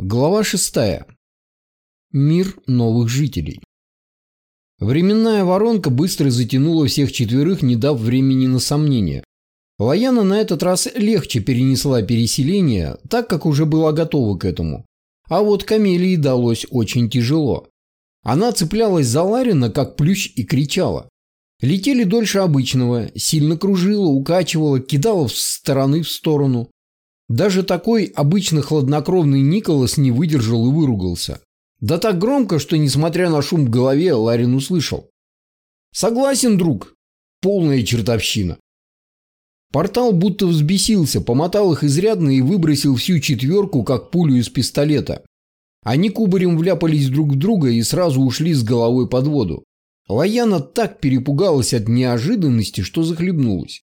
Глава 6. Мир новых жителей. Временная воронка быстро затянула всех четверых, не дав времени на сомнения. Лаяна на этот раз легче перенесла переселение, так как уже была готова к этому. А вот Камелии далось очень тяжело. Она цеплялась за Ларина, как плющ, и кричала. Летели дольше обычного, сильно кружила, укачивала, кидала в стороны в сторону. Даже такой обычно хладнокровный Николас не выдержал и выругался. Да так громко, что, несмотря на шум в голове, Ларин услышал. «Согласен, друг. Полная чертовщина». Портал будто взбесился, помотал их изрядно и выбросил всю четверку, как пулю из пистолета. Они кубарем вляпались друг в друга и сразу ушли с головой под воду. Лаяна так перепугалась от неожиданности, что захлебнулась.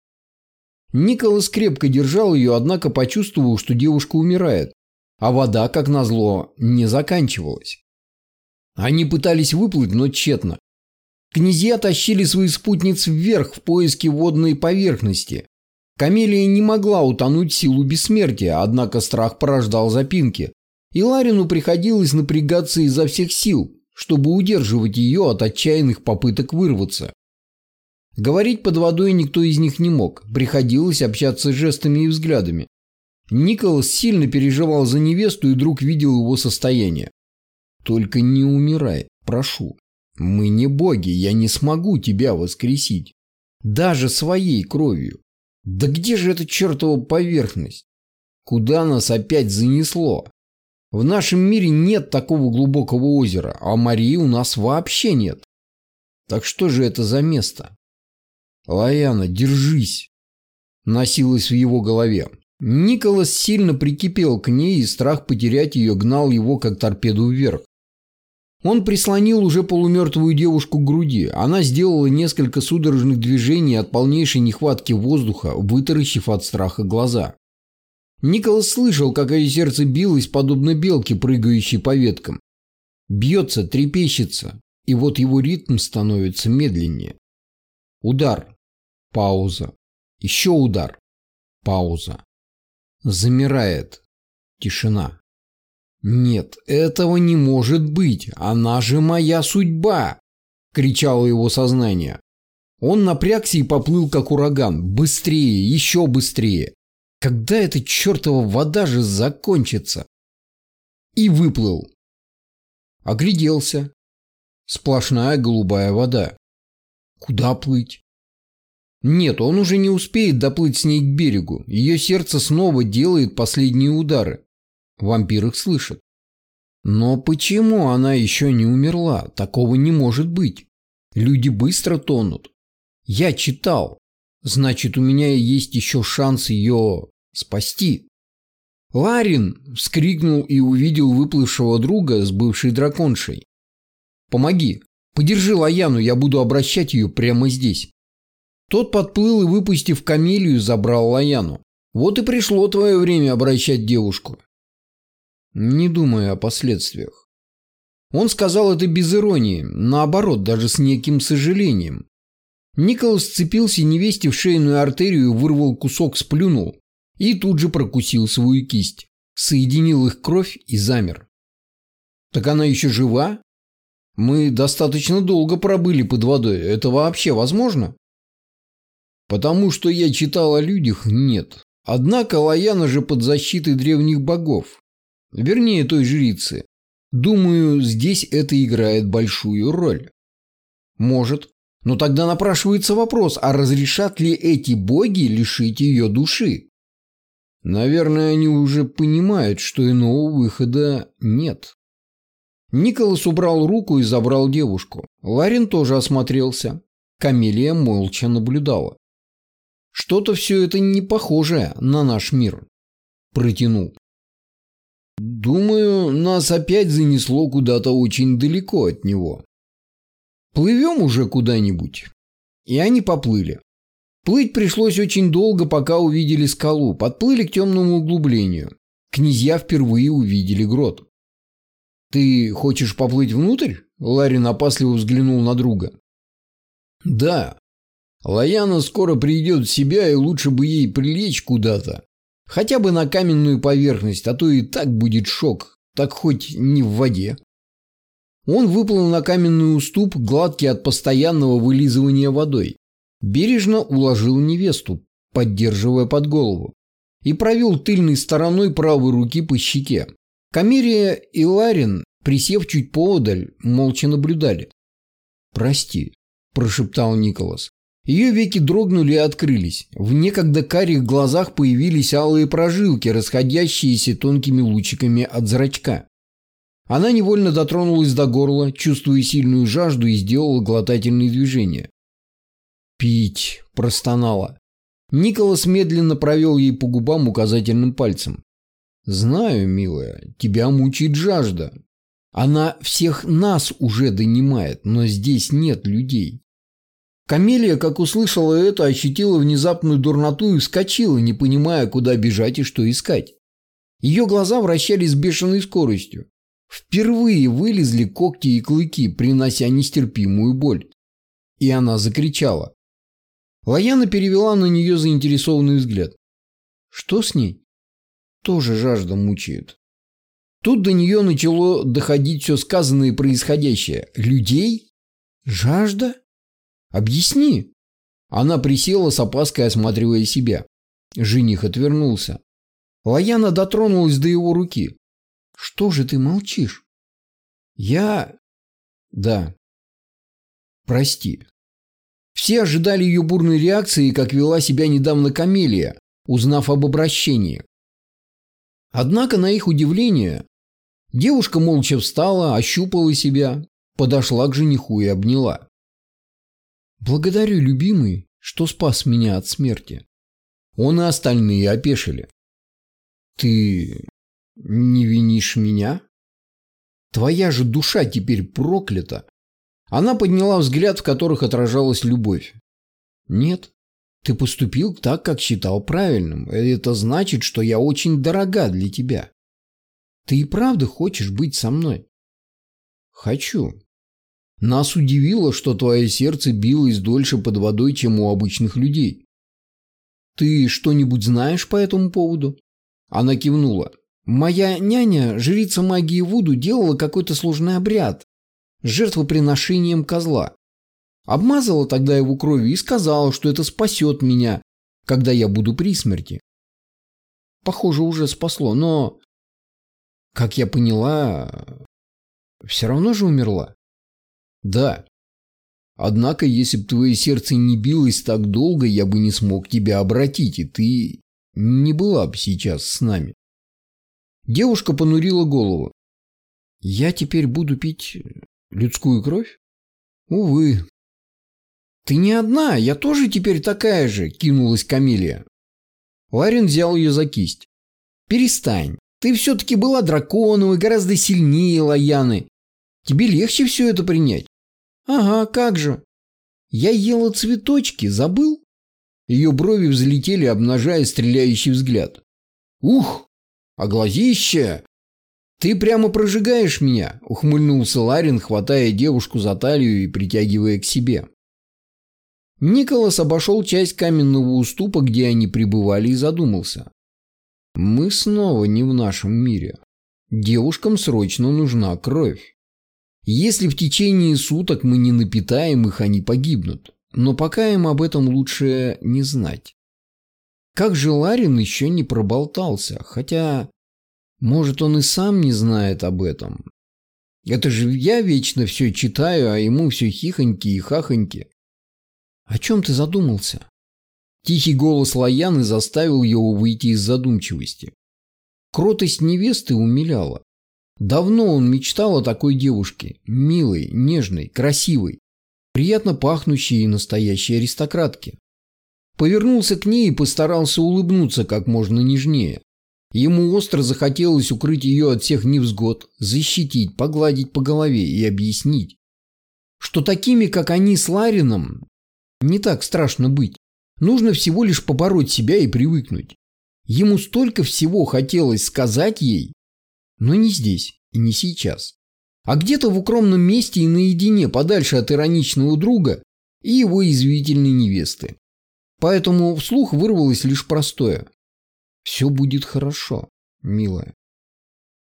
Николас крепко держал ее, однако почувствовал, что девушка умирает, а вода, как назло, не заканчивалась. Они пытались выплыть, но тщетно. Князья тащили свои спутниц вверх в поиске водной поверхности. Камелия не могла утонуть силу бессмертия, однако страх порождал запинки, и Ларину приходилось напрягаться изо всех сил, чтобы удерживать ее от отчаянных попыток вырваться. Говорить под водой никто из них не мог, приходилось общаться жестами и взглядами. Николас сильно переживал за невесту и друг видел его состояние. «Только не умирай, прошу. Мы не боги, я не смогу тебя воскресить. Даже своей кровью. Да где же эта чертова поверхность? Куда нас опять занесло? В нашем мире нет такого глубокого озера, а Марии у нас вообще нет. Так что же это за место? «Лаяна, держись!» Носилось в его голове. Николас сильно прикипел к ней, и страх потерять ее гнал его, как торпеду вверх. Он прислонил уже полумертвую девушку к груди. Она сделала несколько судорожных движений от полнейшей нехватки воздуха, вытаращив от страха глаза. Николас слышал, как ее сердце билось, подобно белке, прыгающей по веткам. Бьется, трепещется, и вот его ритм становится медленнее. Удар. Пауза. Еще удар. Пауза. Замирает. Тишина. «Нет, этого не может быть! Она же моя судьба!» – кричало его сознание. Он напрягся и поплыл, как ураган. Быстрее, еще быстрее. Когда эта чертова вода же закончится? И выплыл. Огляделся. Сплошная голубая вода. Куда плыть? Нет, он уже не успеет доплыть с ней к берегу. Ее сердце снова делает последние удары. Вампир их слышит. Но почему она еще не умерла? Такого не может быть. Люди быстро тонут. Я читал. Значит, у меня есть еще шанс ее спасти. Ларин вскрикнул и увидел выплывшего друга с бывшей драконшей. «Помоги. Подержи Лаяну, я буду обращать ее прямо здесь». Тот подплыл и, выпустив камелию, забрал Лаяну. Вот и пришло твое время обращать девушку. Не думая о последствиях. Он сказал это без иронии, наоборот, даже с неким сожалением. Николас сцепился невесте в шейную артерию, вырвал кусок, сплюнул и тут же прокусил свою кисть, соединил их кровь и замер. Так она еще жива? Мы достаточно долго пробыли под водой, это вообще возможно? Потому что я читал о людях, нет. Однако Лаяна же под защитой древних богов. Вернее, той жрицы. Думаю, здесь это играет большую роль. Может. Но тогда напрашивается вопрос, а разрешат ли эти боги лишить ее души? Наверное, они уже понимают, что иного выхода нет. Николас убрал руку и забрал девушку. Ларин тоже осмотрелся. Камелия молча наблюдала. Что-то все это не похоже на наш мир. Протянул. Думаю, нас опять занесло куда-то очень далеко от него. Плывем уже куда-нибудь. И они поплыли. Плыть пришлось очень долго, пока увидели скалу. Подплыли к темному углублению. Князья впервые увидели грот. «Ты хочешь поплыть внутрь?» Ларин опасливо взглянул на друга. «Да, Лаяна скоро придет в себя, и лучше бы ей прилечь куда-то. Хотя бы на каменную поверхность, а то и так будет шок, так хоть не в воде. Он выплыл на каменный уступ, гладкий от постоянного вылизывания водой. Бережно уложил невесту, поддерживая под голову, и провел тыльной стороной правой руки по щеке. Камерия и Ларин, присев чуть поодаль, молча наблюдали. «Прости», – прошептал Николас. Ее веки дрогнули и открылись. В некогда карих глазах появились алые прожилки, расходящиеся тонкими лучиками от зрачка. Она невольно дотронулась до горла, чувствуя сильную жажду, и сделала глотательные движения. «Пить!» – простонала. Николас медленно провел ей по губам указательным пальцем. «Знаю, милая, тебя мучает жажда. Она всех нас уже донимает, но здесь нет людей. Камелия, как услышала это, ощутила внезапную дурноту и вскочила, не понимая, куда бежать и что искать. Ее глаза вращались с бешеной скоростью. Впервые вылезли когти и клыки, принося нестерпимую боль. И она закричала. Лаяна перевела на нее заинтересованный взгляд. Что с ней? Тоже жажда мучает. Тут до нее начало доходить все сказанное и происходящее. Людей? Жажда? Объясни. Она присела с опаской, осматривая себя. Жених отвернулся. Лаяна дотронулась до его руки. Что же ты молчишь? Я... Да. Прости. Все ожидали ее бурной реакции, как вела себя недавно Камелия, узнав об обращении. Однако, на их удивление, девушка молча встала, ощупала себя, подошла к жениху и обняла. Благодарю, любимый, что спас меня от смерти. Он и остальные опешили. Ты не винишь меня? Твоя же душа теперь проклята. Она подняла взгляд, в которых отражалась любовь. Нет, ты поступил так, как считал правильным. Это значит, что я очень дорога для тебя. Ты и правда хочешь быть со мной? Хочу. Нас удивило, что твое сердце билось дольше под водой, чем у обычных людей. Ты что-нибудь знаешь по этому поводу? Она кивнула. Моя няня, жрица магии Вуду, делала какой-то сложный обряд с жертвоприношением козла. Обмазала тогда его кровью и сказала, что это спасет меня, когда я буду при смерти. Похоже, уже спасло, но, как я поняла, все равно же умерла. Да. Однако, если бы твое сердце не билось так долго, я бы не смог тебя обратить, и ты не была бы сейчас с нами. Девушка понурила голову. Я теперь буду пить людскую кровь? Увы. Ты не одна, я тоже теперь такая же, кинулась Камилия. Ларин взял ее за кисть. Перестань. Ты все-таки была драконовой, гораздо сильнее Лаяны. Тебе легче все это принять. Ага, как же. Я ела цветочки, забыл? Ее брови взлетели, обнажая стреляющий взгляд. Ух, а глазище! Ты прямо прожигаешь меня, ухмыльнулся Ларин, хватая девушку за талию и притягивая к себе. Николас обошел часть каменного уступа, где они пребывали, и задумался. Мы снова не в нашем мире. Девушкам срочно нужна кровь. Если в течение суток мы не напитаем их, они погибнут. Но пока им об этом лучше не знать. Как же Ларин еще не проболтался, хотя, может, он и сам не знает об этом. Это же я вечно все читаю, а ему все хихоньки и хахоньки. О чем ты задумался? Тихий голос Лаяны заставил его выйти из задумчивости. Кротость невесты умиляла. Давно он мечтал о такой девушке, милой, нежной, красивой, приятно пахнущей и настоящей аристократке. Повернулся к ней и постарался улыбнуться как можно нежнее. Ему остро захотелось укрыть ее от всех невзгод, защитить, погладить по голове и объяснить, что такими, как они с Ларином, не так страшно быть. Нужно всего лишь побороть себя и привыкнуть. Ему столько всего хотелось сказать ей, но не здесь и не сейчас. А где-то в укромном месте и наедине, подальше от ироничного друга и его извительной невесты. Поэтому вслух вырвалось лишь простое. «Все будет хорошо, милая».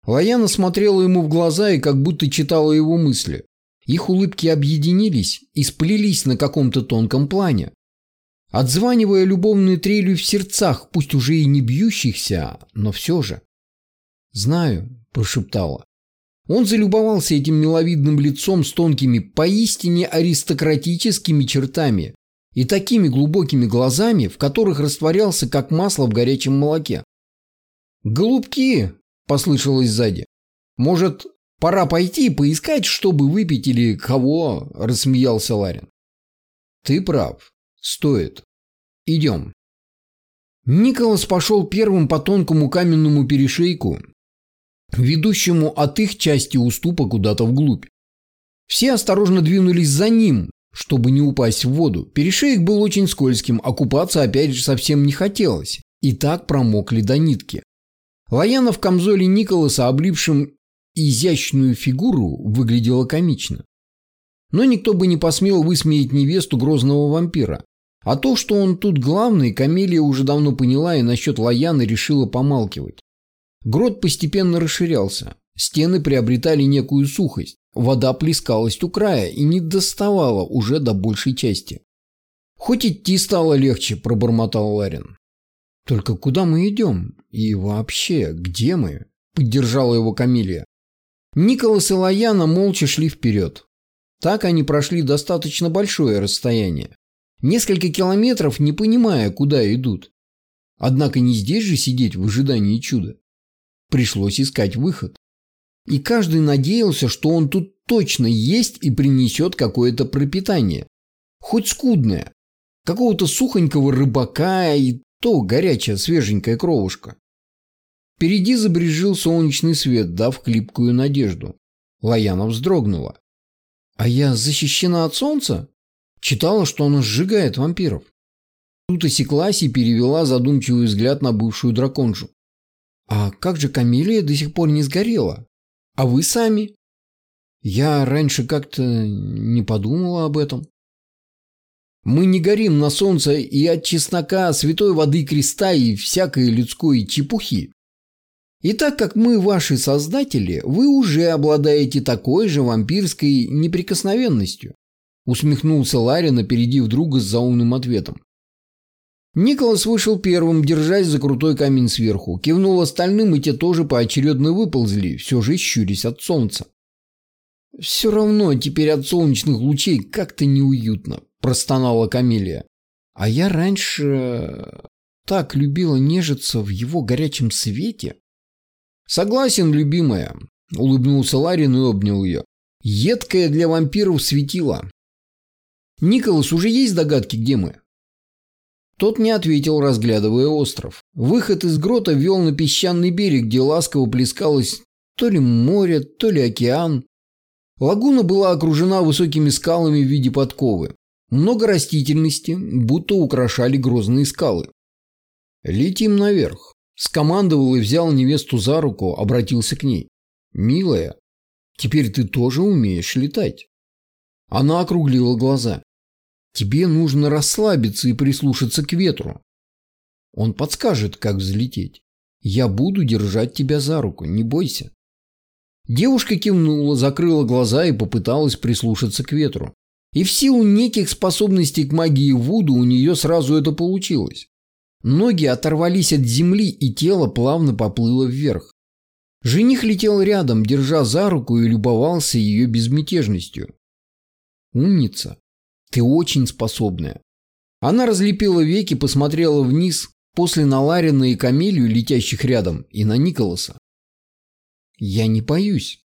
Лаяна смотрела ему в глаза и как будто читала его мысли. Их улыбки объединились и сплелись на каком-то тонком плане. Отзванивая любовную трелью в сердцах, пусть уже и не бьющихся, но все же. «Знаю», – прошептала. Он залюбовался этим миловидным лицом с тонкими, поистине аристократическими чертами и такими глубокими глазами, в которых растворялся, как масло в горячем молоке. «Голубки!» – послышалось сзади. «Может, пора пойти поискать, чтобы выпить или кого?» – рассмеялся Ларин. «Ты прав. Стоит. Идем». Николас пошел первым по тонкому каменному перешейку, ведущему от их части уступа куда-то вглубь. Все осторожно двинулись за ним, чтобы не упасть в воду. Перешейк был очень скользким, а купаться опять же совсем не хотелось. И так промокли до нитки. Лаяна в камзоле Николаса, облившим изящную фигуру, выглядела комично. Но никто бы не посмел высмеять невесту грозного вампира. А то, что он тут главный, Камелия уже давно поняла и насчет Лаяны решила помалкивать. Грот постепенно расширялся. Стены приобретали некую сухость. Вода плескалась у края и не доставала уже до большей части. «Хоть идти стало легче», – пробормотал Ларин. «Только куда мы идем? И вообще, где мы?» – поддержала его Камилия. Николас и Лаяна молча шли вперед. Так они прошли достаточно большое расстояние. Несколько километров, не понимая, куда идут. Однако не здесь же сидеть в ожидании чуда. Пришлось искать выход. И каждый надеялся, что он тут точно есть и принесет какое-то пропитание. Хоть скудное. Какого-то сухонького рыбака и то горячая свеженькая кровушка. Впереди забрежил солнечный свет, дав хлипкую надежду. Лаяна вздрогнула. «А я защищена от солнца?» Читала, что оно сжигает вампиров. Тут осеклась и перевела задумчивый взгляд на бывшую драконжу. А как же Камилия до сих пор не сгорела? А вы сами? Я раньше как-то не подумала об этом. Мы не горим на солнце и от чеснока, святой воды креста и всякой людской чепухи. И так как мы ваши создатели, вы уже обладаете такой же вампирской неприкосновенностью. Усмехнулся Ларин, опередив друга с заумным ответом. Николас вышел первым, держась за крутой камень сверху. Кивнул остальным, и те тоже поочередно выползли, все же щурясь от солнца. «Все равно теперь от солнечных лучей как-то неуютно», – простонала Камелия. «А я раньше так любила нежиться в его горячем свете». «Согласен, любимая», – улыбнулся Ларин и обнял ее. «Едкое для вампиров светило». «Николас, уже есть догадки, где мы?» Тот не ответил, разглядывая остров. Выход из грота вел на песчаный берег, где ласково плескалось то ли море, то ли океан. Лагуна была окружена высокими скалами в виде подковы. Много растительности, будто украшали грозные скалы. «Летим наверх», – скомандовал и взял невесту за руку, обратился к ней. «Милая, теперь ты тоже умеешь летать». Она округлила глаза. Тебе нужно расслабиться и прислушаться к ветру. Он подскажет, как взлететь. Я буду держать тебя за руку, не бойся. Девушка кивнула, закрыла глаза и попыталась прислушаться к ветру. И в силу неких способностей к магии Вуду у нее сразу это получилось. Ноги оторвались от земли, и тело плавно поплыло вверх. Жених летел рядом, держа за руку и любовался ее безмятежностью. Умница. Ты очень способная. Она разлепила веки, посмотрела вниз, после на Ларина и Камелию, летящих рядом, и на Николаса. Я не боюсь.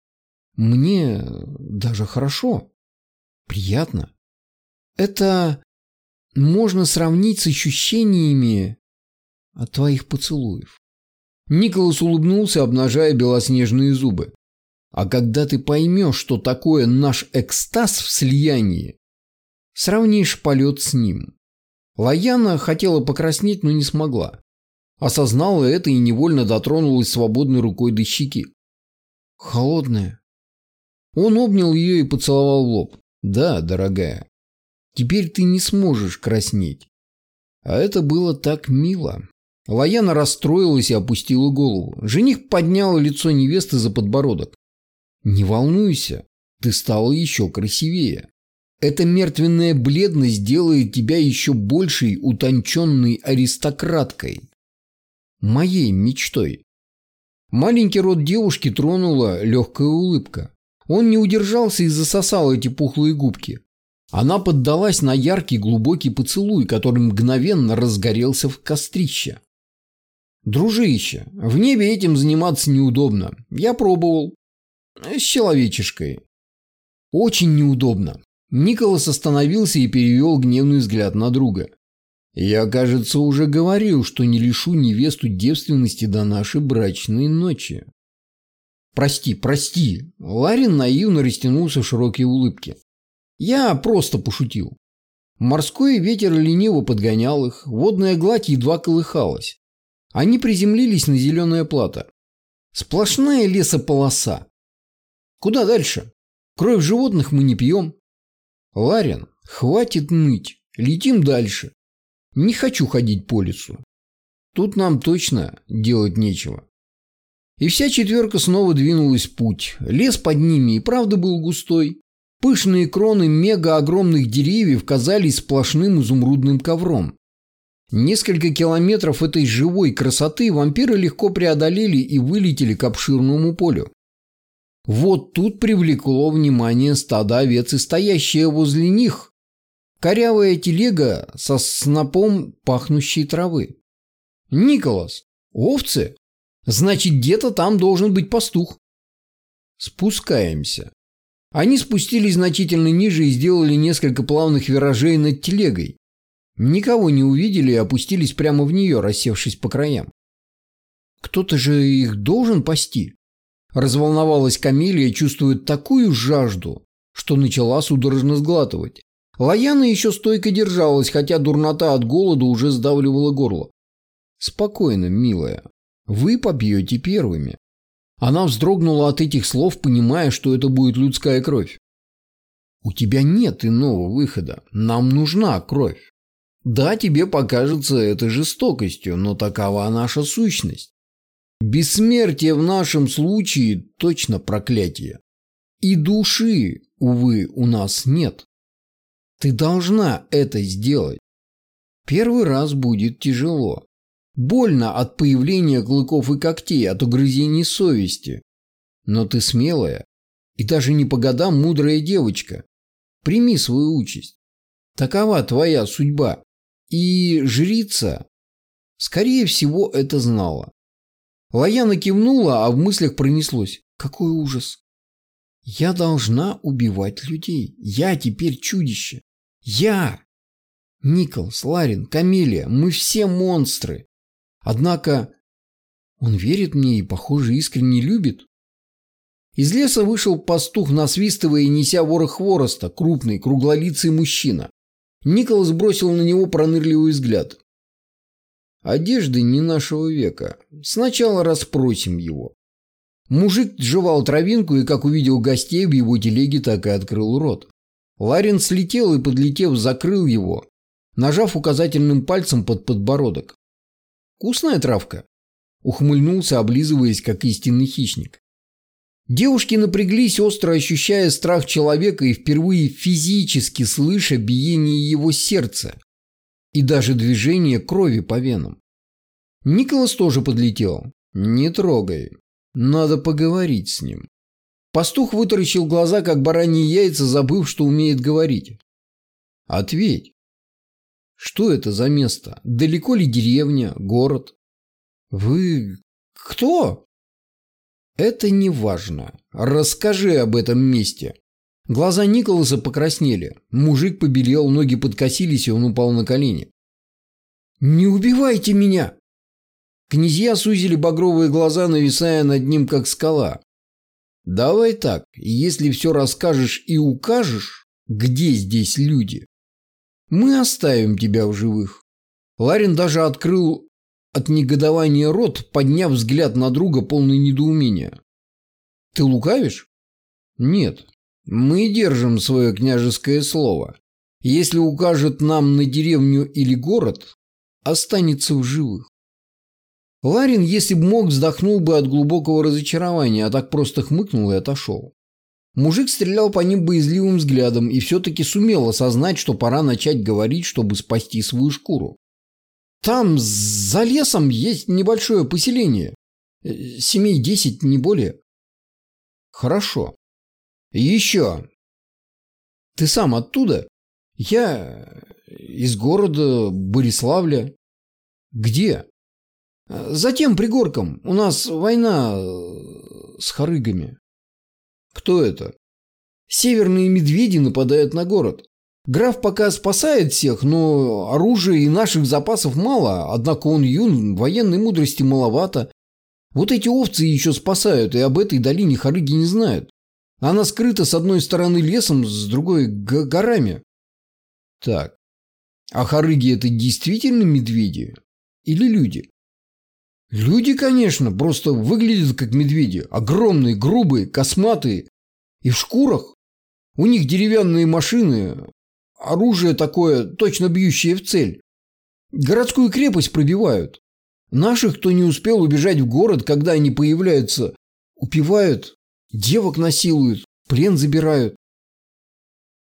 Мне даже хорошо. Приятно. Это можно сравнить с ощущениями от твоих поцелуев. Николас улыбнулся, обнажая белоснежные зубы. А когда ты поймешь, что такое наш экстаз в слиянии, Сравнишь полет с ним. Лаяна хотела покраснеть, но не смогла. Осознала это и невольно дотронулась свободной рукой до щеки. Холодная. Он обнял ее и поцеловал в лоб. Да, дорогая, теперь ты не сможешь краснеть. А это было так мило. Лаяна расстроилась и опустила голову. Жених поднял лицо невесты за подбородок. «Не волнуйся, ты стала еще красивее. Эта мертвенная бледность делает тебя еще большей утонченной аристократкой. Моей мечтой». Маленький рот девушки тронула легкая улыбка. Он не удержался и засосал эти пухлые губки. Она поддалась на яркий глубокий поцелуй, который мгновенно разгорелся в кострище. «Дружище, в небе этим заниматься неудобно. Я пробовал. С человечешкой». «Очень неудобно». Николас остановился и перевел гневный взгляд на друга. «Я, кажется, уже говорил, что не лишу невесту девственности до нашей брачной ночи». «Прости, прости!» Ларин наивно растянулся в широкие улыбки. «Я просто пошутил». Морской ветер лениво подгонял их, водная гладь едва колыхалась. Они приземлились на зеленое плато. Сплошная лесополоса. Куда дальше? Кровь животных мы не пьем. Ларин, хватит ныть. Летим дальше. Не хочу ходить по лесу. Тут нам точно делать нечего. И вся четверка снова двинулась в путь. Лес под ними и правда был густой. Пышные кроны мега-огромных деревьев казались сплошным изумрудным ковром. Несколько километров этой живой красоты вампиры легко преодолели и вылетели к обширному полю. Вот тут привлекло внимание стада овец и стоящая возле них корявая телега со снопом пахнущей травы. «Николас, овцы? Значит, где-то там должен быть пастух». Спускаемся. Они спустились значительно ниже и сделали несколько плавных виражей над телегой, Никого не увидели и опустились прямо в нее, рассевшись по краям. «Кто-то же их должен пасти?» Разволновалась Камилия, чувствуя такую жажду, что начала судорожно сглатывать. Лаяна еще стойко держалась, хотя дурнота от голода уже сдавливала горло. «Спокойно, милая. Вы попьете первыми». Она вздрогнула от этих слов, понимая, что это будет людская кровь. «У тебя нет иного выхода. Нам нужна кровь». Да, тебе покажется это жестокостью, но такова наша сущность. Бессмертие в нашем случае точно проклятие. И души, увы, у нас нет. Ты должна это сделать. Первый раз будет тяжело. Больно от появления клыков и когтей, от угрызений совести. Но ты смелая и даже не по годам мудрая девочка. Прими свою участь. Такова твоя судьба. И жрица, скорее всего, это знала. Лаяна кивнула, а в мыслях пронеслось. Какой ужас. Я должна убивать людей. Я теперь чудище. Я! Николас, Ларин, Камелия, мы все монстры. Однако он верит мне и, похоже, искренне любит. Из леса вышел пастух, насвистывая и неся ворох хвороста, крупный, круглолицый мужчина. Николас бросил на него пронырливый взгляд. Одежды не нашего века. Сначала расспросим его. Мужик жевал травинку и, как увидел гостей в его телеге, так и открыл рот. Ларин слетел и, подлетев, закрыл его, нажав указательным пальцем под подбородок. «Вкусная травка?» Ухмыльнулся, облизываясь, как истинный хищник. Девушки напряглись, остро ощущая страх человека и впервые физически слыша биение его сердца и даже движение крови по венам. Николас тоже подлетел. «Не трогай. Надо поговорить с ним». Пастух вытаращил глаза, как бараньи яйца, забыв, что умеет говорить. «Ответь. Что это за место? Далеко ли деревня, город?» «Вы... кто?» «Это не важно. Расскажи об этом месте». Глаза Николаса покраснели. Мужик побелел, ноги подкосились, и он упал на колени. «Не убивайте меня!» Князья сузили багровые глаза, нависая над ним, как скала. «Давай так, если все расскажешь и укажешь, где здесь люди, мы оставим тебя в живых». Ларин даже открыл от негодования рот, подняв взгляд на друга полный недоумения. «Ты лукавишь?» «Нет. Мы держим свое княжеское слово. Если укажет нам на деревню или город, останется в живых. Ларин, если бы мог, вздохнул бы от глубокого разочарования, а так просто хмыкнул и отошел. Мужик стрелял по ним боязливым взглядом и все-таки сумел осознать, что пора начать говорить, чтобы спасти свою шкуру. Там, за лесом, есть небольшое поселение. Э, семей десять, не более. Хорошо. Еще. Ты сам оттуда? Я из города Бориславля. Где? За тем пригорком. У нас война э, с харыгами. Кто это? Северные медведи нападают на город. Граф пока спасает всех, но оружия и наших запасов мало, однако он юн, военной мудрости маловато. Вот эти овцы еще спасают, и об этой долине харыги не знают. Она скрыта с одной стороны лесом, с другой горами. Так, а харыги это действительно медведи? Или люди? Люди, конечно, просто выглядят как медведи. Огромные, грубые, косматые. И в шкурах. У них деревянные машины. Оружие такое, точно бьющее в цель. Городскую крепость пробивают. Наших, кто не успел убежать в город, когда они появляются, упивают, девок насилуют, плен забирают.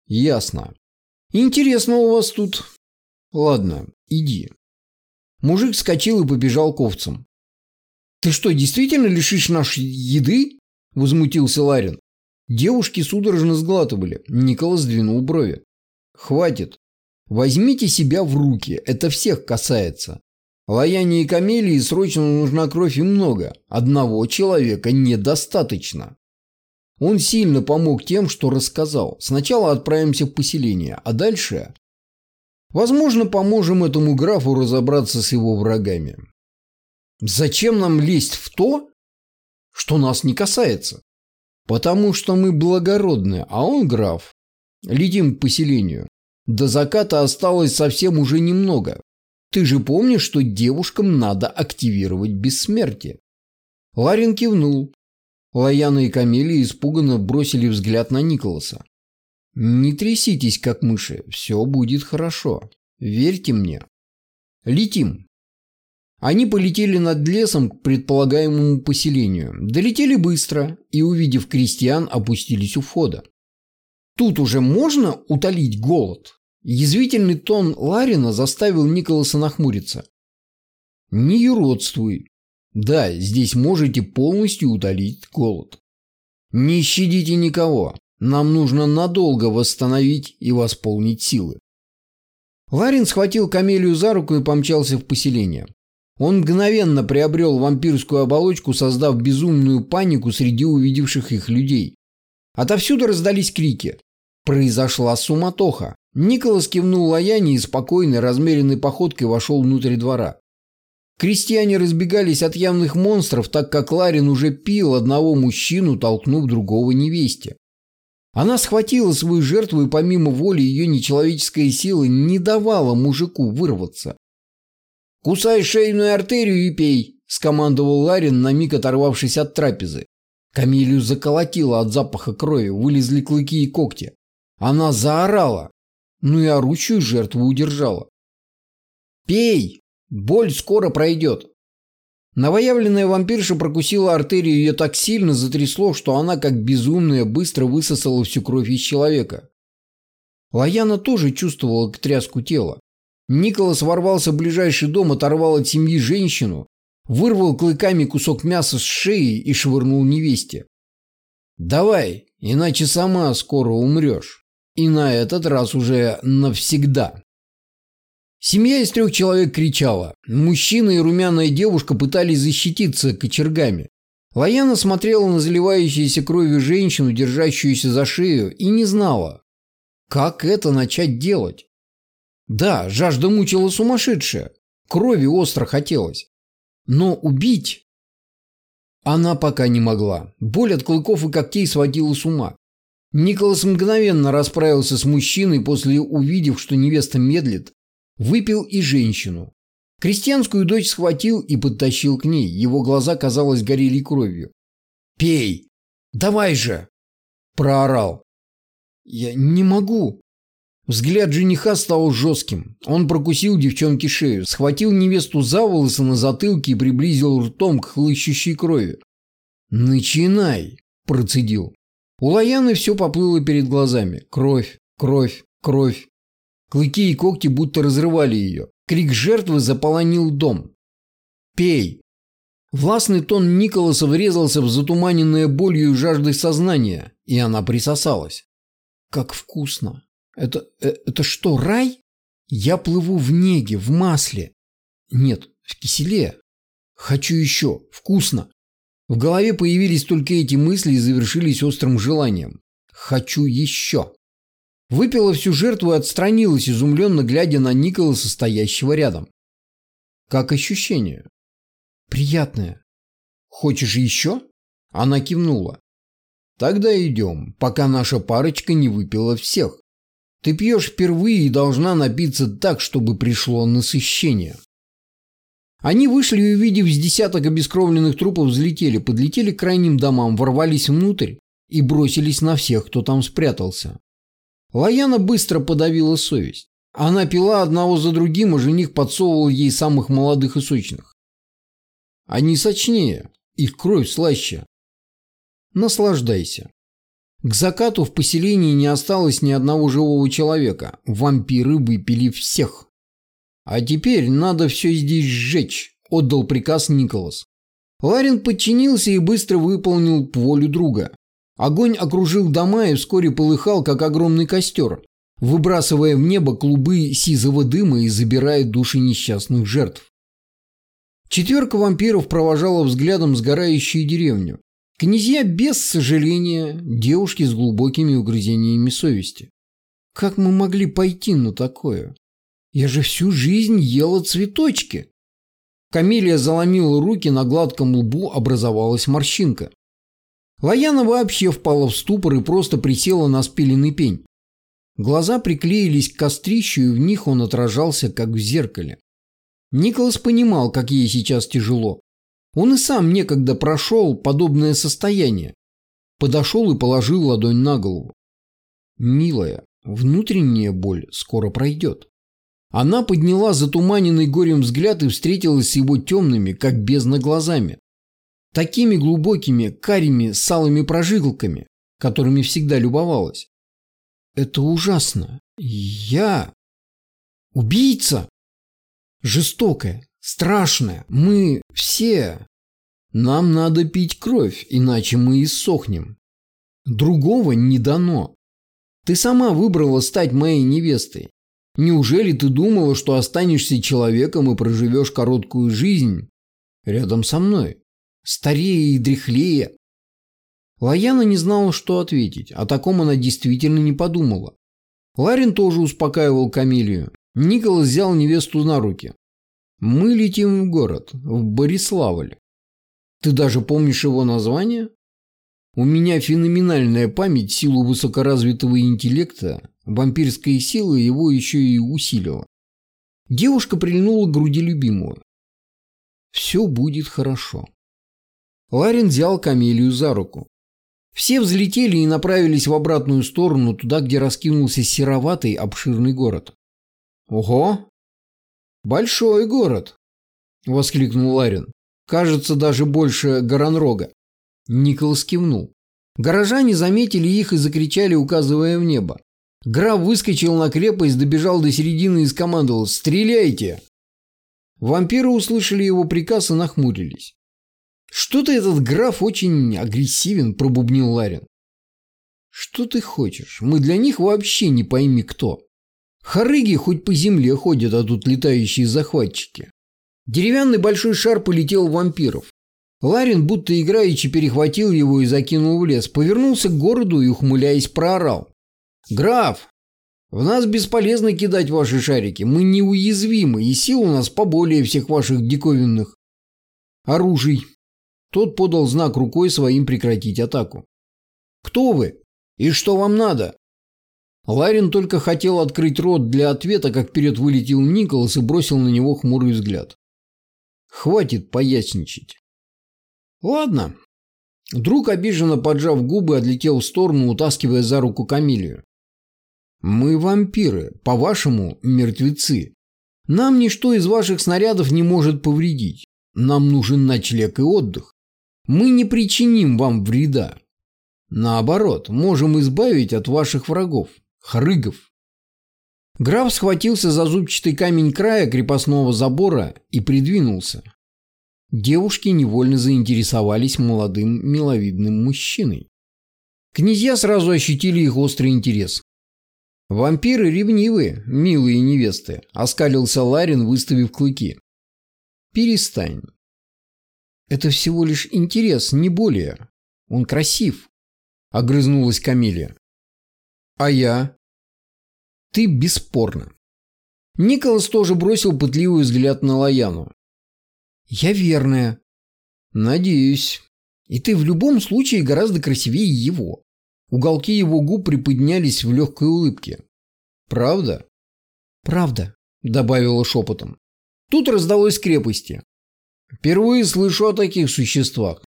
Ясно. Интересно у вас тут. Ладно, иди. Мужик вскочил и побежал к овцам. «Ты что, действительно лишишь нашей еды?» – возмутился Ларин. Девушки судорожно сглатывали. Николас двинул брови. «Хватит. Возьмите себя в руки. Это всех касается. Лаяне и Камелии срочно нужна кровь и много. Одного человека недостаточно. Он сильно помог тем, что рассказал. Сначала отправимся в поселение, а дальше... Возможно, поможем этому графу разобраться с его врагами. Зачем нам лезть в то, что нас не касается? Потому что мы благородны, а он граф. Летим к поселению. До заката осталось совсем уже немного. Ты же помнишь, что девушкам надо активировать бессмертие?» Ларин кивнул. Лаяна и Камелия испуганно бросили взгляд на Николаса. «Не тряситесь, как мыши, все будет хорошо. Верьте мне. Летим». Они полетели над лесом к предполагаемому поселению. Долетели быстро и, увидев крестьян, опустились у входа. Тут уже можно утолить голод? Язвительный тон Ларина заставил Николаса нахмуриться. Не юродствуй. Да, здесь можете полностью утолить голод. Не щадите никого. Нам нужно надолго восстановить и восполнить силы. Ларин схватил Камелию за руку и помчался в поселение. Он мгновенно приобрел вампирскую оболочку, создав безумную панику среди увидевших их людей. Отовсюду раздались крики. Произошла суматоха. Николас кивнул Лаяне и спокойной, размеренной походкой вошел внутрь двора. Крестьяне разбегались от явных монстров, так как Ларин уже пил одного мужчину, толкнув другого невесте. Она схватила свою жертву, и помимо воли ее нечеловеческая сила не давала мужику вырваться. «Кусай шейную артерию и пей», – скомандовал Ларин, на миг оторвавшись от трапезы. Камилию заколотило от запаха крови, вылезли клыки и когти. Она заорала, ну и орущую жертву удержала. «Пей! Боль скоро пройдет!» Новоявленная вампирша прокусила артерию, ее так сильно затрясло, что она, как безумная, быстро высосала всю кровь из человека. Лаяна тоже чувствовала тряску тела. Николас ворвался в ближайший дом, оторвал от семьи женщину, вырвал клыками кусок мяса с шеи и швырнул невесте. «Давай, иначе сама скоро умрешь. И на этот раз уже навсегда». Семья из трех человек кричала. Мужчина и румяная девушка пытались защититься кочергами. Лаяна смотрела на заливающуюся кровью женщину, держащуюся за шею, и не знала, как это начать делать. Да, жажда мучила сумасшедшая. Крови остро хотелось. Но убить... Она пока не могла. Боль от клыков и когтей сводила с ума. Николас мгновенно расправился с мужчиной после увидев, что невеста медлит, выпил и женщину. Крестьянскую дочь схватил и подтащил к ней. Его глаза, казалось, горели кровью. «Пей! Давай же!» – проорал. «Я не могу!» Взгляд жениха стал жестким. Он прокусил девчонке шею, схватил невесту за волосы на затылке и приблизил ртом к хлыщущей крови. «Начинай!» – процедил. У Лаяны все поплыло перед глазами. Кровь, кровь, кровь. Клыки и когти будто разрывали ее. Крик жертвы заполонил дом. «Пей!» Властный тон Николаса врезался в затуманенное болью и жаждой сознания, и она присосалась. «Как вкусно!» Это, э, это что, рай? Я плыву в неге, в масле. Нет, в киселе. Хочу еще. Вкусно. В голове появились только эти мысли и завершились острым желанием. Хочу еще. Выпила всю жертву и отстранилась, изумленно глядя на Николаса, стоящего рядом. Как ощущение? Приятное. Хочешь еще? Она кивнула. Тогда идем, пока наша парочка не выпила всех. Ты пьешь впервые и должна напиться так, чтобы пришло насыщение. Они вышли и, увидев с десяток обескровленных трупов, взлетели, подлетели к крайним домам, ворвались внутрь и бросились на всех, кто там спрятался. Лаяна быстро подавила совесть. Она пила одного за другим, а жених подсовывал ей самых молодых и сочных. Они сочнее, их кровь слаще. Наслаждайся. К закату в поселении не осталось ни одного живого человека. Вампиры выпили всех. А теперь надо все здесь сжечь, отдал приказ Николас. Ларин подчинился и быстро выполнил волю друга. Огонь окружил дома и вскоре полыхал, как огромный костер, выбрасывая в небо клубы сизого дыма и забирая души несчастных жертв. Четверка вампиров провожала взглядом сгорающую деревню. Князья без сожаления, девушки с глубокими угрызениями совести. Как мы могли пойти на такое? Я же всю жизнь ела цветочки. Камилия заломила руки, на гладком лбу образовалась морщинка. Лаяна вообще впала в ступор и просто присела на спиленный пень. Глаза приклеились к кострищу, и в них он отражался, как в зеркале. Николас понимал, как ей сейчас тяжело. Он и сам некогда прошел подобное состояние. Подошел и положил ладонь на голову. «Милая, внутренняя боль скоро пройдет». Она подняла затуманенный горем взгляд и встретилась с его темными, как бездна, глазами. Такими глубокими, карими, с алыми прожилками, которыми всегда любовалась. «Это ужасно. Я... убийца!» «Жестокая, страшная. Мы все... Нам надо пить кровь, иначе мы иссохнем. Другого не дано. Ты сама выбрала стать моей невестой. Неужели ты думала, что останешься человеком и проживешь короткую жизнь рядом со мной, старее и дряхлее? Лаяна не знала, что ответить. О таком она действительно не подумала. Ларин тоже успокаивал Камилию. Николас взял невесту на руки. Мы летим в город, в Бориславль. Ты даже помнишь его название? У меня феноменальная память, силу высокоразвитого интеллекта, вампирская сила его еще и усилила. Девушка прильнула к груди любимого. Все будет хорошо. Ларин взял Камелию за руку. Все взлетели и направились в обратную сторону, туда, где раскинулся сероватый обширный город. Ого, «Большой город!» – воскликнул Ларин. «Кажется, даже больше Горанрога». Николас кивнул. Горожане заметили их и закричали, указывая в небо. Граф выскочил на крепость, добежал до середины и скомандовал «Стреляйте!». Вампиры услышали его приказ и нахмурились. «Что-то этот граф очень агрессивен», – пробубнил Ларин. «Что ты хочешь? Мы для них вообще не пойми кто». Харыги хоть по земле ходят, а тут летающие захватчики. Деревянный большой шар полетел в вампиров. Ларин, будто играючи, перехватил его и закинул в лес, повернулся к городу и, ухмыляясь, проорал. «Граф, в нас бесполезно кидать ваши шарики, мы неуязвимы, и сил у нас поболее всех ваших диковинных оружий». Тот подал знак рукой своим прекратить атаку. «Кто вы? И что вам надо?» Ларин только хотел открыть рот для ответа, как вперед вылетел Николас и бросил на него хмурый взгляд. Хватит поясничать. Ладно. Друг, обиженно поджав губы, отлетел в сторону, утаскивая за руку Камилию. Мы вампиры, по-вашему, мертвецы. Нам ничто из ваших снарядов не может повредить. Нам нужен ночлег и отдых. Мы не причиним вам вреда. Наоборот, можем избавить от ваших врагов, хрыгов. Граф схватился за зубчатый камень края крепостного забора и придвинулся. Девушки невольно заинтересовались молодым миловидным мужчиной. Князья сразу ощутили их острый интерес. «Вампиры ревнивые, милые невесты», — оскалился Ларин, выставив клыки. «Перестань. Это всего лишь интерес, не более. Он красив», — огрызнулась Камилия. «А я?» «Ты бесспорно». Николас тоже бросил пытливый взгляд на Лаяну. «Я верная». «Надеюсь. И ты в любом случае гораздо красивее его». Уголки его губ приподнялись в легкой улыбке. «Правда?» «Правда», — добавила шепотом. Тут раздалось крепости. «Впервые слышу о таких существах.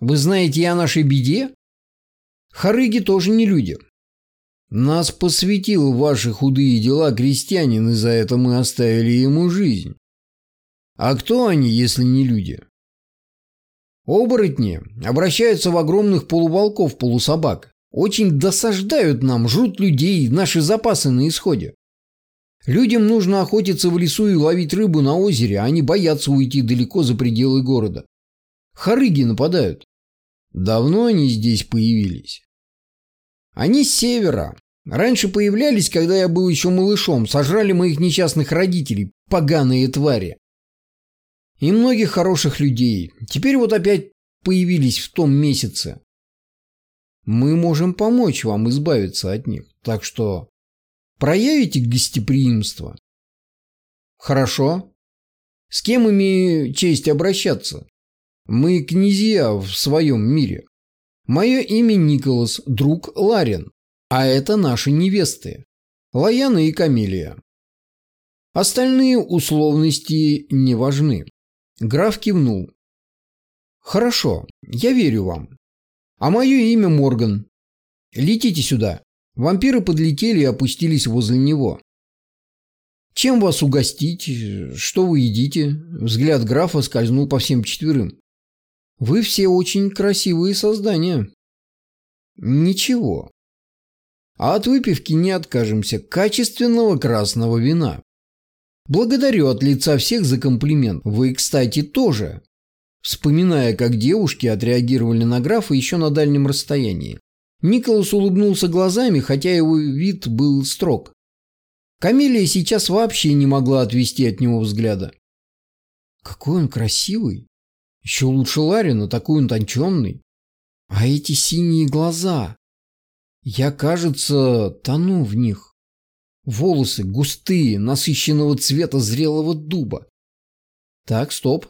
Вы знаете о нашей беде?» «Харыги тоже не люди. Нас посвятил в ваши худые дела крестьянин, и за это мы оставили ему жизнь. А кто они, если не люди? Оборотни обращаются в огромных полуволков-полусобак. Очень досаждают нам, жрут людей, наши запасы на исходе. Людям нужно охотиться в лесу и ловить рыбу на озере, а они боятся уйти далеко за пределы города. Харыги нападают. Давно они здесь появились? Они с севера. Раньше появлялись, когда я был еще малышом, сожрали моих несчастных родителей, поганые твари и многих хороших людей. Теперь вот опять появились в том месяце. Мы можем помочь вам избавиться от них, так что проявите гостеприимство. Хорошо. С кем имею честь обращаться? Мы князья в своем мире. Мое имя Николас, друг Ларин, а это наши невесты. Лаяна и Камелия. Остальные условности не важны. Граф кивнул. «Хорошо, я верю вам. А мое имя Морган. Летите сюда». Вампиры подлетели и опустились возле него. «Чем вас угостить? Что вы едите?» Взгляд графа скользнул по всем четверым. «Вы все очень красивые создания». «Ничего. А от выпивки не откажемся. Качественного красного вина. Благодарю от лица всех за комплимент. Вы, кстати, тоже. Вспоминая, как девушки отреагировали на графа еще на дальнем расстоянии. Николас улыбнулся глазами, хотя его вид был строг. Камелия сейчас вообще не могла отвести от него взгляда. Какой он красивый. Еще лучше Ларина, такой он тонченный. А эти синие глаза. Я, кажется, тону в них. Волосы густые, насыщенного цвета зрелого дуба. Так, стоп.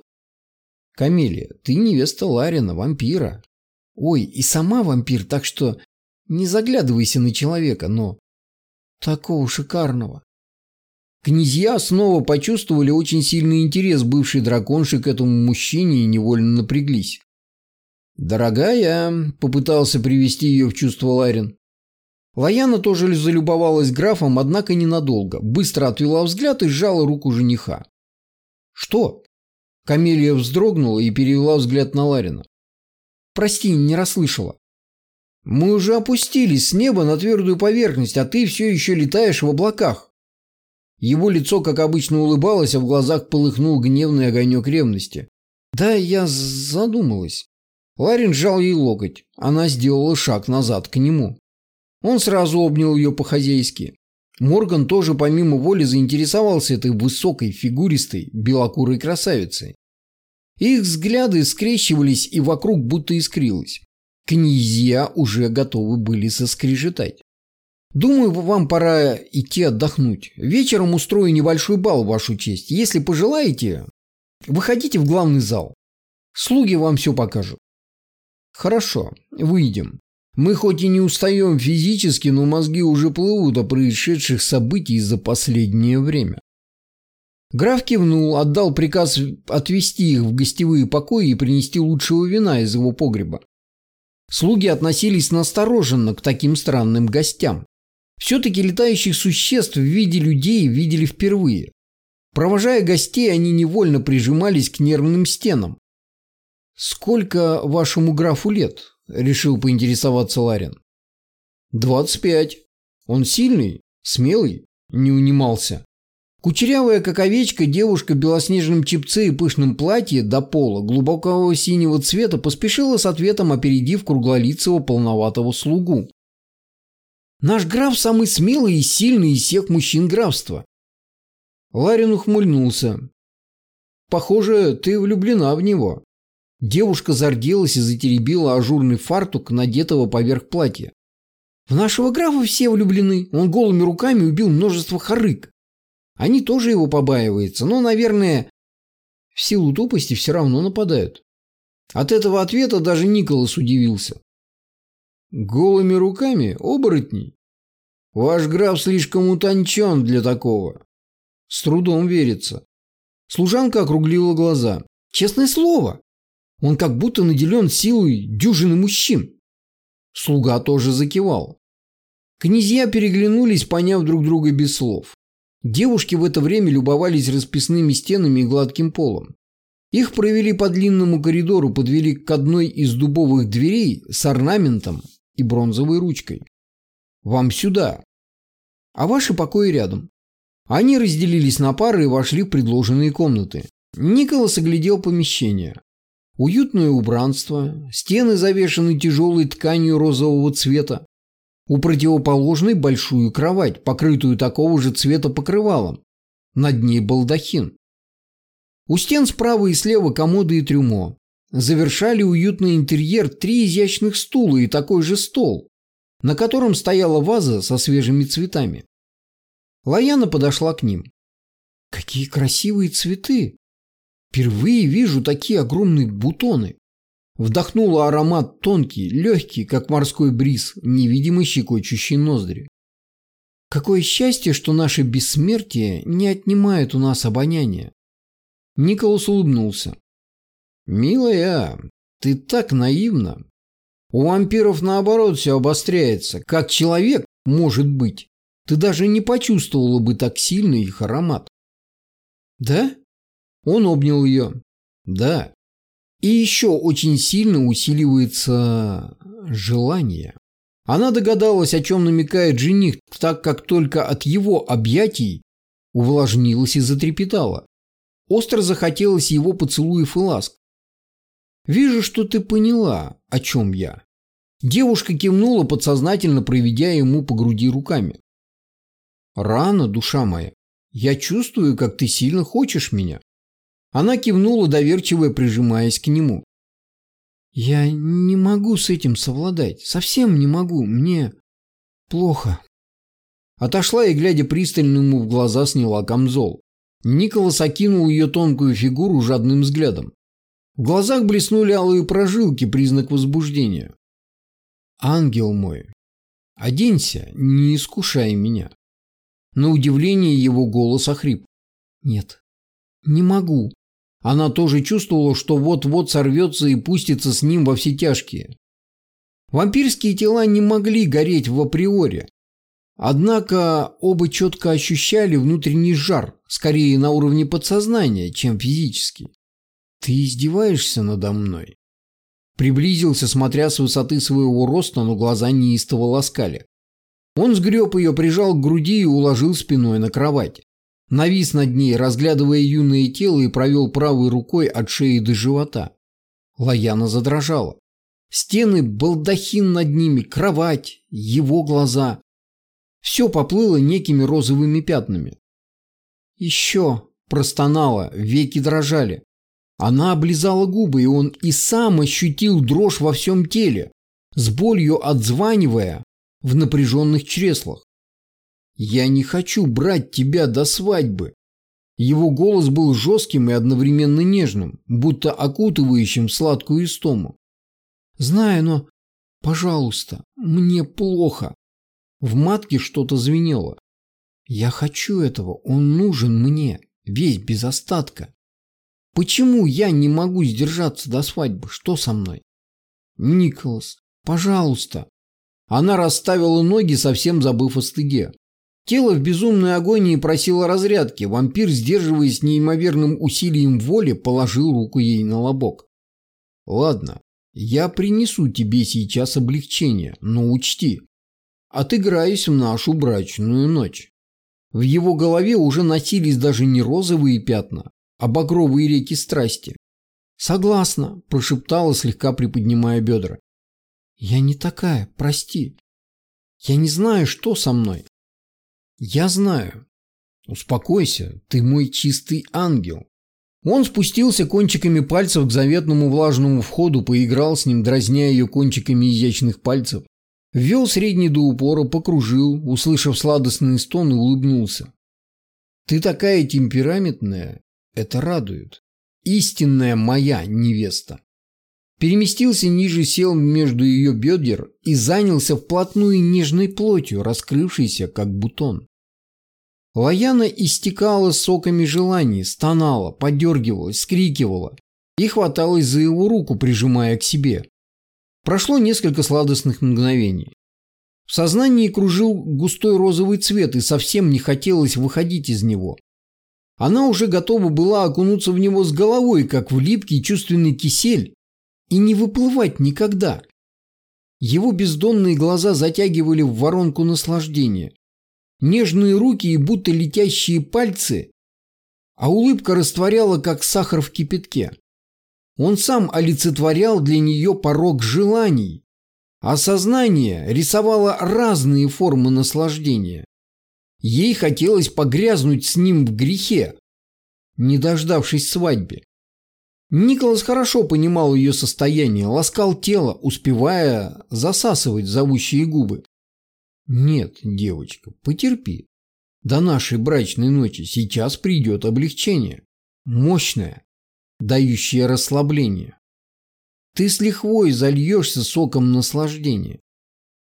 Камелия, ты невеста Ларина, вампира. Ой, и сама вампир, так что не заглядывайся на человека, но такого шикарного. Князья снова почувствовали очень сильный интерес бывшей драконши к этому мужчине и невольно напряглись. «Дорогая», — попытался привести ее в чувство Ларин, Лаяна тоже залюбовалась графом, однако ненадолго. Быстро отвела взгляд и сжала руку жениха. «Что?» Камелия вздрогнула и перевела взгляд на Ларина. «Прости, не расслышала». «Мы уже опустились с неба на твердую поверхность, а ты все еще летаешь в облаках». Его лицо, как обычно, улыбалось, а в глазах полыхнул гневный огонек ревности. «Да, я задумалась». Ларин сжал ей локоть. Она сделала шаг назад к нему. Он сразу обнял ее по-хозяйски. Морган тоже помимо воли заинтересовался этой высокой, фигуристой, белокурой красавицей. Их взгляды скрещивались и вокруг будто искрилось. Князья уже готовы были соскрежетать. «Думаю, вам пора идти отдохнуть. Вечером устрою небольшой бал вашу честь. Если пожелаете, выходите в главный зал. Слуги вам все покажут». «Хорошо, выйдем. Мы хоть и не устаем физически, но мозги уже плывут о происшедших событиях за последнее время. Граф кивнул, отдал приказ отвезти их в гостевые покои и принести лучшего вина из его погреба. Слуги относились настороженно к таким странным гостям. Все-таки летающих существ в виде людей видели впервые. Провожая гостей, они невольно прижимались к нервным стенам. «Сколько вашему графу лет?» – решил поинтересоваться Ларин. «Двадцать пять. Он сильный, смелый, не унимался. Кучерявая, как овечка, девушка в белоснежном чипце и пышном платье до пола глубокого синего цвета поспешила с ответом, опередив круглолицего полноватого слугу. «Наш граф самый смелый и сильный из всех мужчин графства». Ларин ухмыльнулся. «Похоже, ты влюблена в него». Девушка зарделась и затеребила ажурный фартук, надетого поверх платья. «В нашего графа все влюблены. Он голыми руками убил множество хорык. Они тоже его побаиваются, но, наверное, в силу тупости все равно нападают. От этого ответа даже Николас удивился. Голыми руками оборотней? Ваш граф слишком утончен для такого. С трудом верится. Служанка округлила глаза. Честное слово, он как будто наделен силой дюжины мужчин. Слуга тоже закивал. Князья переглянулись, поняв друг друга без слов. Девушки в это время любовались расписными стенами и гладким полом. Их провели по длинному коридору, подвели к одной из дубовых дверей с орнаментом и бронзовой ручкой. «Вам сюда!» «А ваши покои рядом». Они разделились на пары и вошли в предложенные комнаты. Николас оглядел помещение. Уютное убранство, стены завешаны тяжелой тканью розового цвета, у противоположной большую кровать, покрытую такого же цвета покрывалом. Над ней балдахин. У стен справа и слева комоды и трюмо. Завершали уютный интерьер три изящных стула и такой же стол, на котором стояла ваза со свежими цветами. Лаяна подошла к ним. «Какие красивые цветы! Впервые вижу такие огромные бутоны!» Вдохнула аромат тонкий, легкий, как морской бриз, невидимый щекочущий ноздри. Какое счастье, что наше бессмертие не отнимает у нас обоняние. Николас улыбнулся. «Милая, ты так наивна. У вампиров наоборот все обостряется. Как человек, может быть, ты даже не почувствовала бы так сильно их аромат». «Да?» Он обнял ее. «Да. И еще очень сильно усиливается желание. Она догадалась, о чем намекает жених, так как только от его объятий увлажнилась и затрепетала. Остро захотелось его поцелуев и ласк. «Вижу, что ты поняла, о чем я». Девушка кивнула, подсознательно проведя ему по груди руками. «Рано, душа моя. Я чувствую, как ты сильно хочешь меня. Она кивнула, доверчиво прижимаясь к нему. «Я не могу с этим совладать. Совсем не могу. Мне плохо». Отошла и, глядя пристально ему в глаза, сняла камзол. Николас окинул ее тонкую фигуру жадным взглядом. В глазах блеснули алые прожилки, признак возбуждения. «Ангел мой, оденься, не искушай меня». На удивление его голос охрип. «Нет, не могу. Она тоже чувствовала, что вот-вот сорвется и пустится с ним во все тяжкие. Вампирские тела не могли гореть в априоре. Однако оба четко ощущали внутренний жар, скорее на уровне подсознания, чем физически. «Ты издеваешься надо мной?» Приблизился, смотря с высоты своего роста, но глаза неистово ласкали. Он сгреб ее, прижал к груди и уложил спиной на кровать. Навис над ней, разглядывая юное тело и провел правой рукой от шеи до живота. Лаяна задрожала. Стены, балдахин над ними, кровать, его глаза. Все поплыло некими розовыми пятнами. «Еще!» – простонала, веки дрожали. Она облизала губы, и он и сам ощутил дрожь во всем теле, с болью отзванивая в напряженных чреслах. «Я не хочу брать тебя до свадьбы». Его голос был жестким и одновременно нежным, будто окутывающим сладкую истому. «Знаю, но... Пожалуйста, мне плохо». В матке что-то звенело. «Я хочу этого, он нужен мне, весь без остатка. Почему я не могу сдержаться до свадьбы? Что со мной?» «Николас, пожалуйста». Она расставила ноги, совсем забыв о стыге. Тело в безумной агонии просило разрядки. Вампир, сдерживаясь неимоверным усилием воли, положил руку ей на лобок. «Ладно, я принесу тебе сейчас облегчение, но учти, отыграюсь в нашу брачную ночь». В его голове уже носились даже не розовые пятна, а багровые реки страсти. «Согласна», – прошептала, слегка приподнимая бедра. «Я не такая, прости. Я не знаю, что со мной». «Я знаю. Успокойся, ты мой чистый ангел». Он спустился кончиками пальцев к заветному влажному входу, поиграл с ним, дразня ее кончиками изящных пальцев, ввел средний до упора, покружил, услышав сладостный стон, и улыбнулся. «Ты такая темпераментная, это радует. Истинная моя невеста». Переместился ниже, сел между ее бедер и занялся вплотную нежной плотью, раскрывшейся, как бутон. Лаяна истекала соками желаний, стонала, подергивалась, скрикивала и хваталась за его руку, прижимая к себе. Прошло несколько сладостных мгновений. В сознании кружил густой розовый цвет и совсем не хотелось выходить из него. Она уже готова была окунуться в него с головой, как в липкий чувственный кисель, и не выплывать никогда. Его бездонные глаза затягивали в воронку наслаждения. Нежные руки и будто летящие пальцы, а улыбка растворяла, как сахар в кипятке. Он сам олицетворял для нее порог желаний, а сознание рисовало разные формы наслаждения. Ей хотелось погрязнуть с ним в грехе, не дождавшись свадьбы. Николас хорошо понимал ее состояние, ласкал тело, успевая засасывать зовущие губы. «Нет, девочка, потерпи. До нашей брачной ночи сейчас придет облегчение. Мощное, дающее расслабление. Ты с лихвой зальешься соком наслаждения».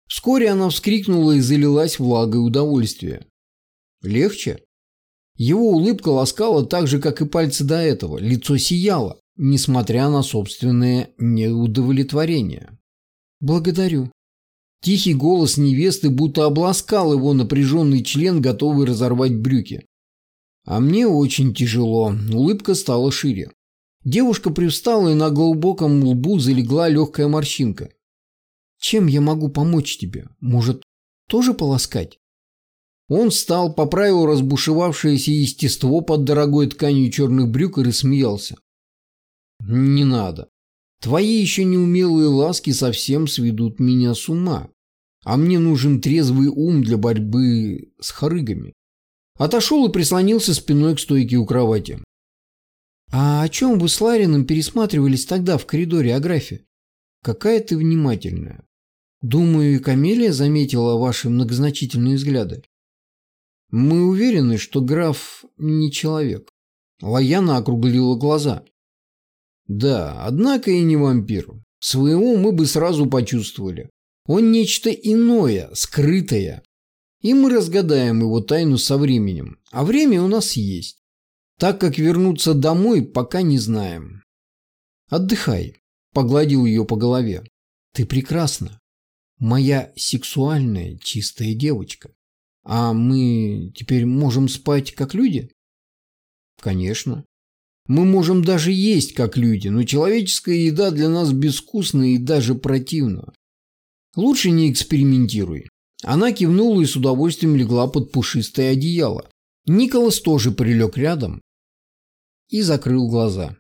Вскоре она вскрикнула и залилась влагой удовольствия. «Легче?» Его улыбка ласкала так же, как и пальцы до этого. Лицо сияло несмотря на собственное неудовлетворение. «Благодарю». Тихий голос невесты будто обласкал его напряженный член, готовый разорвать брюки. А мне очень тяжело. Улыбка стала шире. Девушка привстала, и на глубоком лбу залегла легкая морщинка. «Чем я могу помочь тебе? Может, тоже полоскать?» Он встал, поправил разбушевавшееся естество под дорогой тканью черных брюк и рассмеялся. Не надо. Твои еще неумелые ласки совсем сведут меня с ума. А мне нужен трезвый ум для борьбы с хорыгами. Отошел и прислонился спиной к стойке у кровати. А о чем вы с Ларином пересматривались тогда в коридоре Аграфи? Какая ты внимательная. Думаю, и Камелия заметила ваши многозначительные взгляды. Мы уверены, что граф не человек. Лаяна округлила глаза. Да, однако и не вампир. Своего мы бы сразу почувствовали. Он нечто иное, скрытое. И мы разгадаем его тайну со временем. А время у нас есть. Так как вернуться домой, пока не знаем. Отдыхай. Погладил ее по голове. Ты прекрасна. Моя сексуальная чистая девочка. А мы теперь можем спать как люди? Конечно. Мы можем даже есть, как люди, но человеческая еда для нас безвкусна и даже противна. Лучше не экспериментируй. Она кивнула и с удовольствием легла под пушистое одеяло. Николас тоже прилег рядом и закрыл глаза.